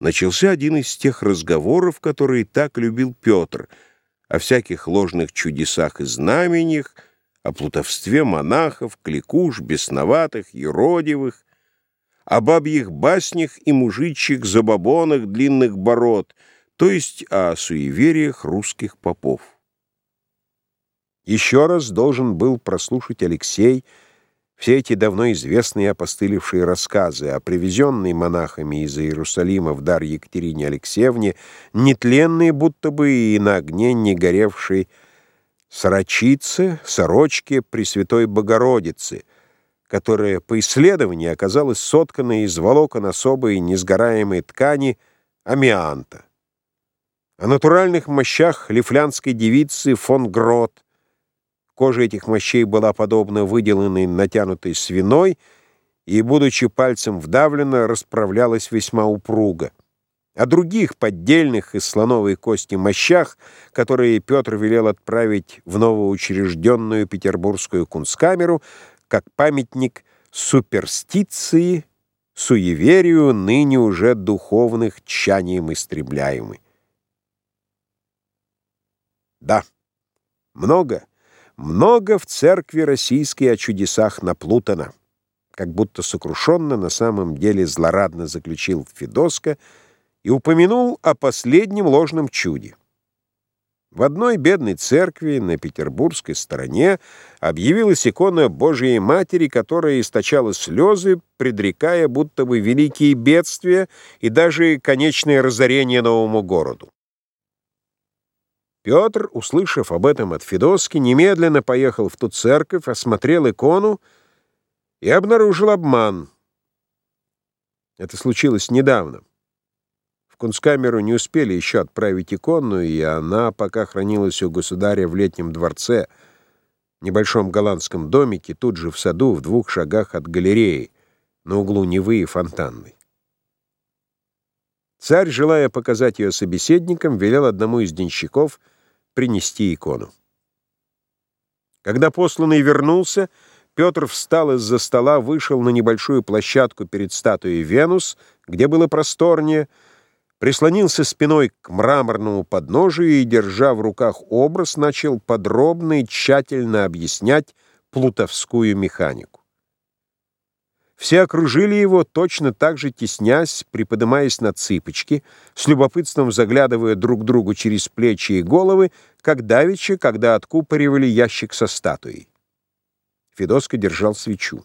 начался один из тех разговоров, которые так любил Петр, о всяких ложных чудесах и знамениях, о плутовстве монахов, кликуш, бесноватых, юродивых, о бабьих баснях и мужичьих забабонах длинных бород, то есть о суевериях русских попов. Еще раз должен был прослушать Алексей все эти давно известные опостылевшие рассказы о привезенной монахами из Иерусалима в дар Екатерине Алексеевне, нетленные будто бы и на огне не горевшей сорочице, сорочке Пресвятой Богородицы, которая по исследованию оказалась соткана из волокон особой несгораемой ткани амианта. О натуральных мощах лифлянской девицы фон Грот, Кожа этих мощей была подобна выделанной натянутой свиной и, будучи пальцем вдавлена, расправлялась весьма упруго. О других поддельных из слоновой кости мощах, которые Петр велел отправить в новоучрежденную петербургскую кунсткамеру, как памятник суперстиции, суеверию, ныне уже духовных тщанием истребляемый. Да, много много в церкви российской о чудесах наплутано. Как будто сокрушенно на самом деле злорадно заключил Федоско и упомянул о последнем ложном чуде. В одной бедной церкви на петербургской стороне объявилась икона Божией Матери, которая источала слезы, предрекая будто бы великие бедствия и даже конечное разорение новому городу. Петр, услышав об этом от Федоски, немедленно поехал в ту церковь, осмотрел икону и обнаружил обман. Это случилось недавно. В кунсткамеру не успели еще отправить икону, и она пока хранилась у государя в летнем дворце, небольшом голландском домике, тут же в саду, в двух шагах от галереи, на углу Невы и Фонтанной. Царь, желая показать ее собеседникам, велел одному из денщиков — принести икону. Когда посланный вернулся, Петр встал из-за стола, вышел на небольшую площадку перед статуей Венус, где было просторнее, прислонился спиной к мраморному подножию и, держа в руках образ, начал подробно и тщательно объяснять плутовскую механику. Все окружили его, точно так же теснясь, приподымаясь на цыпочки, с любопытством заглядывая друг другу через плечи и головы, как давеча, когда откупоривали ящик со статуей. Федоска держал свечу.